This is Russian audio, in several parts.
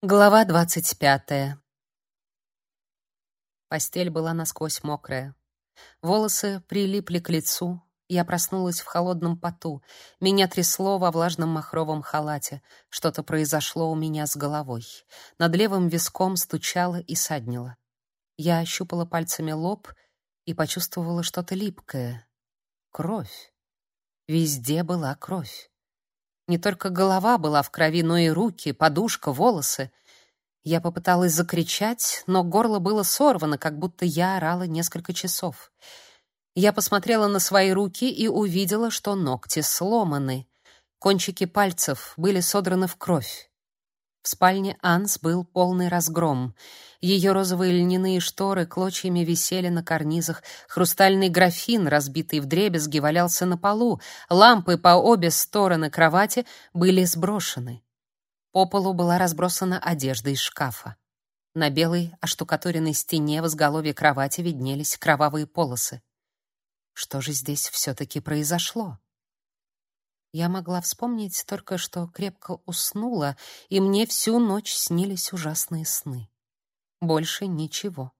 Глава двадцать пятая. Постель была насквозь мокрая. Волосы прилипли к лицу. Я проснулась в холодном поту. Меня трясло во влажном махровом халате. Что-то произошло у меня с головой. Над левым виском стучало и саднило. Я ощупала пальцами лоб и почувствовала что-то липкое. Кровь. Везде была кровь. Не только голова была в крови, но и руки, подушка, волосы. Я попыталась закричать, но горло было сорвано, как будто я орала несколько часов. Я посмотрела на свои руки и увидела, что ногти сломаны. Кончики пальцев были содраны в кровь. В спальне Анс был полный разгром. Ее розовые льняные шторы клочьями висели на карнизах, хрустальный графин, разбитый вдребезги, валялся на полу, лампы по обе стороны кровати были сброшены. По полу была разбросана одежда из шкафа. На белой оштукатуренной стене в изголовье кровати виднелись кровавые полосы. Что же здесь все-таки произошло? Я могла вспомнить только, что крепко уснула, и мне всю ночь снились ужасные сны. Больше ничего.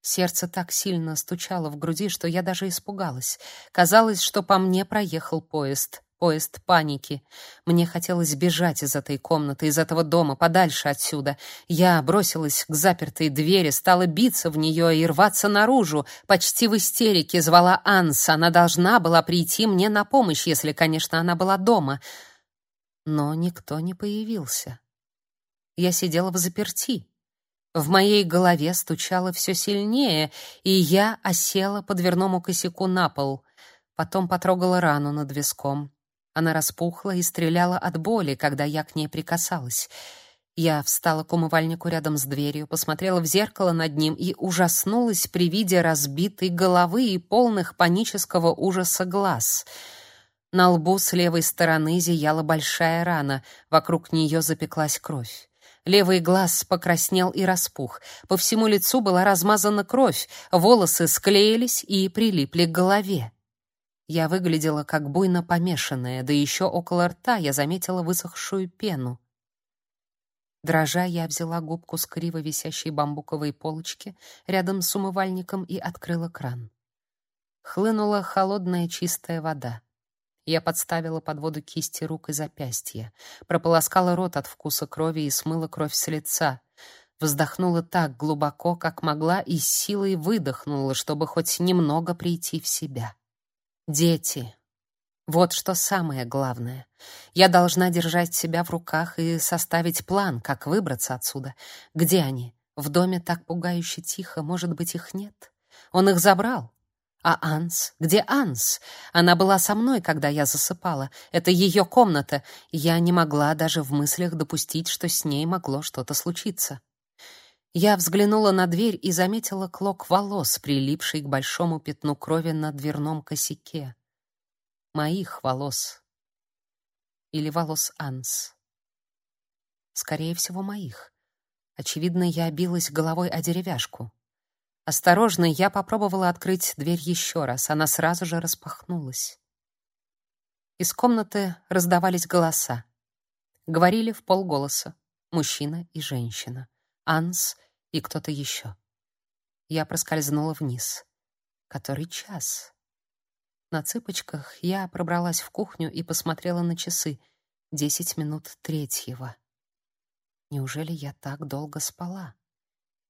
Сердце так сильно стучало в груди, что я даже испугалась. Казалось, что по мне проехал поезд поезд паники. Мне хотелось бежать из этой комнаты, из этого дома, подальше отсюда. Я бросилась к запертой двери, стала биться в нее и рваться наружу. Почти в истерике звала Анс. Она должна была прийти мне на помощь, если, конечно, она была дома. Но никто не появился. Я сидела в заперти. В моей голове стучало все сильнее, и я осела по дверному косяку на пол. Потом потрогала рану над виском. Она распухла и стреляла от боли, когда я к ней прикасалась. Я встала к умывальнику рядом с дверью, посмотрела в зеркало над ним и ужаснулась при виде разбитой головы и полных панического ужаса глаз. На лбу с левой стороны зияла большая рана, вокруг нее запеклась кровь. Левый глаз покраснел и распух. По всему лицу была размазана кровь, волосы склеились и прилипли к голове. Я выглядела как буйно помешанная, да еще около рта я заметила высохшую пену. Дрожа, я взяла губку с криво висящей бамбуковой полочки рядом с умывальником и открыла кран. Хлынула холодная чистая вода. Я подставила под воду кисти рук и запястья, прополоскала рот от вкуса крови и смыла кровь с лица. Вздохнула так глубоко, как могла, и силой выдохнула, чтобы хоть немного прийти в себя. Дети. Вот что самое главное. Я должна держать себя в руках и составить план, как выбраться отсюда. Где они? В доме так пугающе тихо, может быть, их нет. Он их забрал. А Анс? Где Анс? Она была со мной, когда я засыпала. Это ее комната. Я не могла даже в мыслях допустить, что с ней могло что-то случиться. Я взглянула на дверь и заметила клок волос, прилипший к большому пятну крови на дверном косяке. Моих волос. Или волос Анс. Скорее всего, моих. Очевидно, я билась головой о деревяшку. Осторожно, я попробовала открыть дверь еще раз. Она сразу же распахнулась. Из комнаты раздавались голоса. Говорили в полголоса мужчина и женщина. Анс и кто-то еще. Я проскользнула вниз. Который час? На цыпочках я пробралась в кухню и посмотрела на часы. Десять минут третьего. Неужели я так долго спала?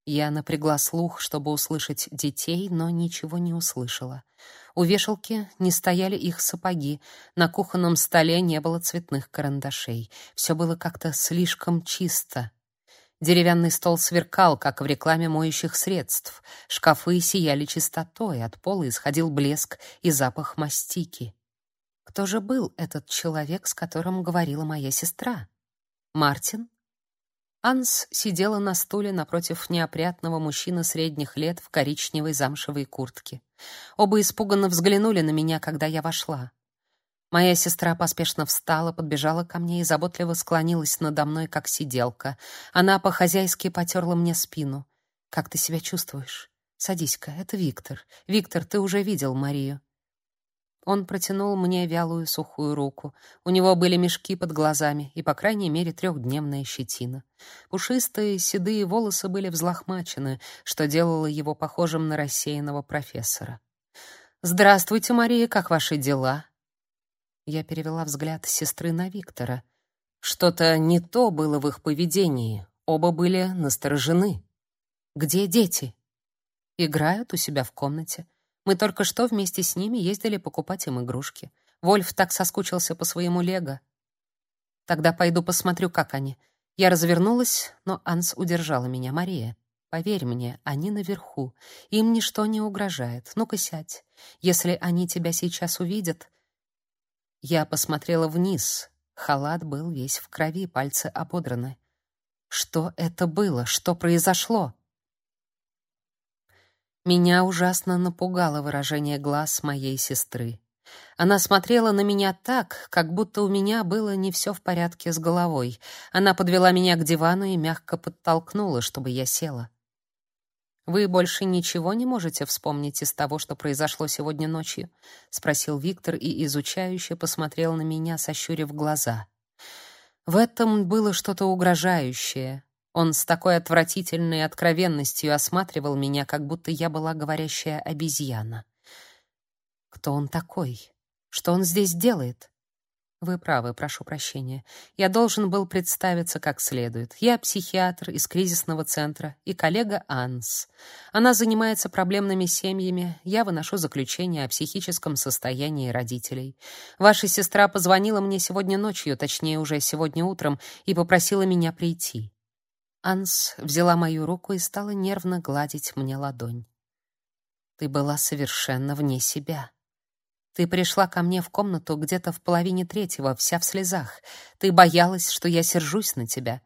Я напрягла слух, чтобы услышать детей, но ничего не услышала. У вешалки не стояли их сапоги, на кухонном столе не было цветных карандашей. Все было как-то слишком чисто. Деревянный стол сверкал, как в рекламе моющих средств. Шкафы сияли чистотой, от пола исходил блеск и запах мастики. Кто же был этот человек, с которым говорила моя сестра? Мартин? Анс сидела на стуле напротив неопрятного мужчины средних лет в коричневой замшевой куртке. Оба испуганно взглянули на меня, когда я вошла. Моя сестра поспешно встала, подбежала ко мне и заботливо склонилась надо мной, как сиделка. Она по-хозяйски потерла мне спину. «Как ты себя чувствуешь? Садись-ка, это Виктор. Виктор, ты уже видел Марию». Он протянул мне вялую сухую руку. У него были мешки под глазами и, по крайней мере, трехдневная щетина. Пушистые седые волосы были взлохмачены, что делало его похожим на рассеянного профессора. «Здравствуйте, Мария, как ваши дела?» Я перевела взгляд сестры на Виктора. Что-то не то было в их поведении. Оба были насторожены. «Где дети?» «Играют у себя в комнате. Мы только что вместе с ними ездили покупать им игрушки. Вольф так соскучился по своему лего. Тогда пойду посмотрю, как они. Я развернулась, но Анс удержала меня. Мария, поверь мне, они наверху. Им ничто не угрожает. Ну-ка сядь. Если они тебя сейчас увидят... Я посмотрела вниз. Халат был весь в крови, пальцы ободраны. Что это было? Что произошло? Меня ужасно напугало выражение глаз моей сестры. Она смотрела на меня так, как будто у меня было не все в порядке с головой. Она подвела меня к дивану и мягко подтолкнула, чтобы я села. Вы больше ничего не можете вспомнить из того, что произошло сегодня ночью, спросил Виктор и изучающе посмотрел на меня, сощурив глаза. В этом было что-то угрожающее, он с такой отвратительной откровенностью осматривал меня, как будто я была говорящая обезьяна. Кто он такой? Что он здесь делает? Вы правы, прошу прощения. Я должен был представиться как следует. Я психиатр из кризисного центра и коллега Анс. Она занимается проблемными семьями. Я выношу заключение о психическом состоянии родителей. Ваша сестра позвонила мне сегодня ночью, точнее уже сегодня утром, и попросила меня прийти. Анс взяла мою руку и стала нервно гладить мне ладонь. Ты была совершенно вне себя. Ты пришла ко мне в комнату где-то в половине третьего, вся в слезах. Ты боялась, что я сержусь на тебя.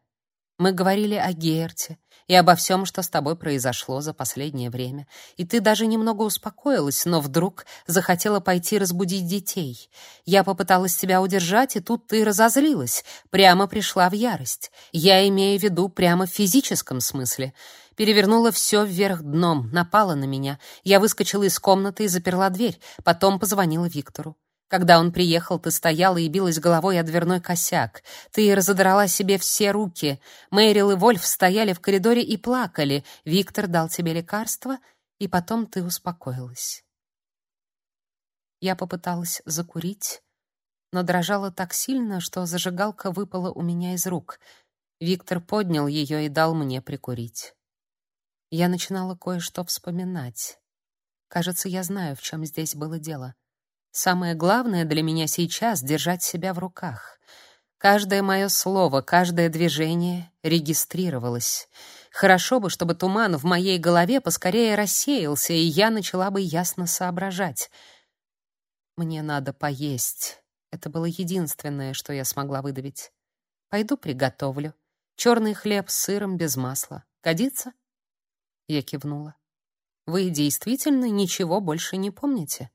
Мы говорили о Герте и обо всем, что с тобой произошло за последнее время. И ты даже немного успокоилась, но вдруг захотела пойти разбудить детей. Я попыталась тебя удержать, и тут ты разозлилась, прямо пришла в ярость. Я имею в виду прямо в физическом смысле. Перевернула все вверх дном, напала на меня. Я выскочила из комнаты и заперла дверь, потом позвонила Виктору. Когда он приехал, ты стояла и билась головой о дверной косяк. Ты разодрала себе все руки. Мэрил и Вольф стояли в коридоре и плакали. Виктор дал тебе лекарство, и потом ты успокоилась. Я попыталась закурить, но дрожала так сильно, что зажигалка выпала у меня из рук. Виктор поднял ее и дал мне прикурить. Я начинала кое-что вспоминать. Кажется, я знаю, в чем здесь было дело. Самое главное для меня сейчас — держать себя в руках. Каждое мое слово, каждое движение регистрировалось. Хорошо бы, чтобы туман в моей голове поскорее рассеялся, и я начала бы ясно соображать. Мне надо поесть. Это было единственное, что я смогла выдавить. Пойду приготовлю. Черный хлеб с сыром без масла. Годится? Я кивнула. Вы действительно ничего больше не помните?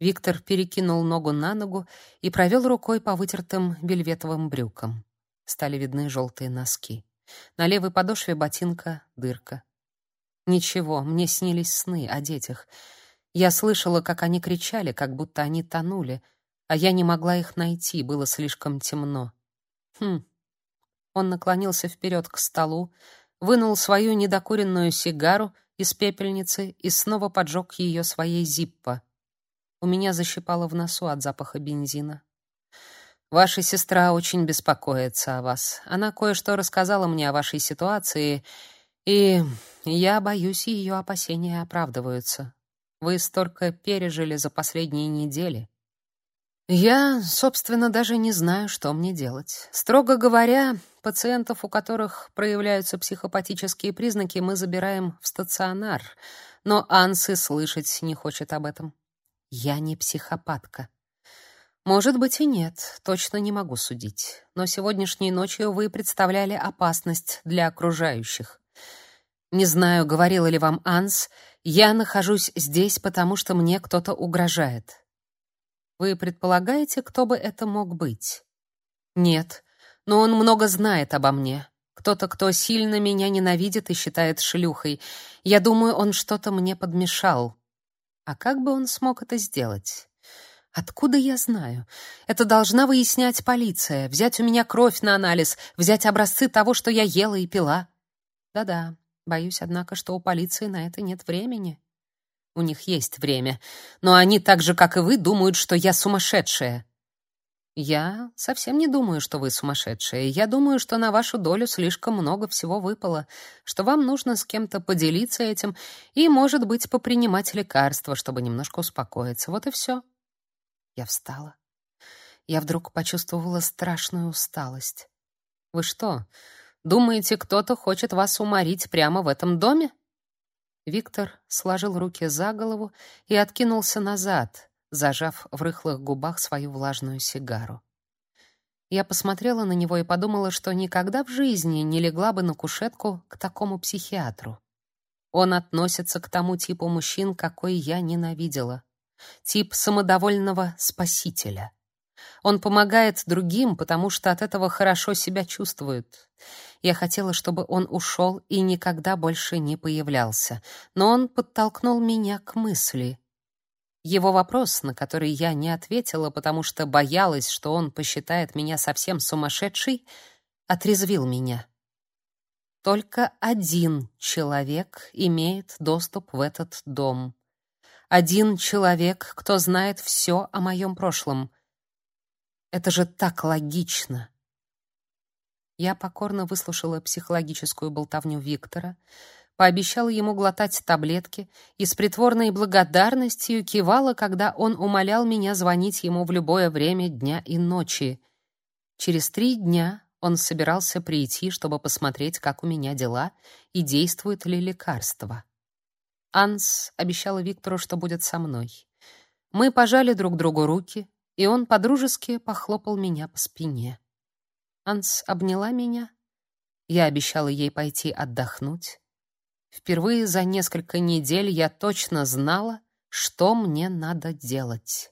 Виктор перекинул ногу на ногу и провел рукой по вытертым вельветовым брюкам. Стали видны желтые носки. На левой подошве ботинка дырка. Ничего, мне снились сны о детях. Я слышала, как они кричали, как будто они тонули, а я не могла их найти, было слишком темно. Хм. Он наклонился вперед к столу, вынул свою недокуренную сигару из пепельницы и снова поджег ее своей зиппо. У меня защипало в носу от запаха бензина. Ваша сестра очень беспокоится о вас. Она кое-что рассказала мне о вашей ситуации, и я боюсь, ее опасения оправдываются. Вы столько пережили за последние недели. Я, собственно, даже не знаю, что мне делать. Строго говоря, пациентов, у которых проявляются психопатические признаки, мы забираем в стационар, но Ансы слышать не хочет об этом. Я не психопатка. Может быть и нет, точно не могу судить. Но сегодняшней ночью вы представляли опасность для окружающих. Не знаю, говорила ли вам Анс, я нахожусь здесь, потому что мне кто-то угрожает. Вы предполагаете, кто бы это мог быть? Нет, но он много знает обо мне. Кто-то, кто сильно меня ненавидит и считает шлюхой. Я думаю, он что-то мне подмешал. А как бы он смог это сделать? Откуда я знаю? Это должна выяснять полиция, взять у меня кровь на анализ, взять образцы того, что я ела и пила. Да-да, боюсь, однако, что у полиции на это нет времени. У них есть время, но они так же, как и вы, думают, что я сумасшедшая. Я совсем не думаю, что вы сумасшедшая. Я думаю, что на вашу долю слишком много всего выпало, что вам нужно с кем-то поделиться этим и, может быть, попринимать лекарства, чтобы немножко успокоиться. Вот и все. Я встала. Я вдруг почувствовала страшную усталость. Вы что, думаете, кто-то хочет вас уморить прямо в этом доме? Виктор сложил руки за голову и откинулся назад, зажав в рыхлых губах свою влажную сигару. Я посмотрела на него и подумала, что никогда в жизни не легла бы на кушетку к такому психиатру. Он относится к тому типу мужчин, какой я ненавидела тип самодовольного спасителя. Он помогает другим, потому что от этого хорошо себя чувствует. Я хотела, чтобы он ушел и никогда больше не появлялся, но он подтолкнул меня к мысли. Его вопрос, на который я не ответила, потому что боялась, что он посчитает меня совсем сумасшедшей, отрезвил меня. Только один человек имеет доступ в этот дом. Один человек, кто знает все о моем прошлом. Это же так логично. Я покорно выслушала психологическую болтовню Виктора, пообещала ему глотать таблетки и с притворной благодарностью кивала, когда он умолял меня звонить ему в любое время дня и ночи. Через три дня он собирался прийти, чтобы посмотреть, как у меня дела и действует ли лекарство. Анс обещала Виктору, что будет со мной. Мы пожали друг другу руки, и он подружески похлопал меня по спине. Анс обняла меня. Я обещала ей пойти отдохнуть. Впервые за несколько недель я точно знала, что мне надо делать.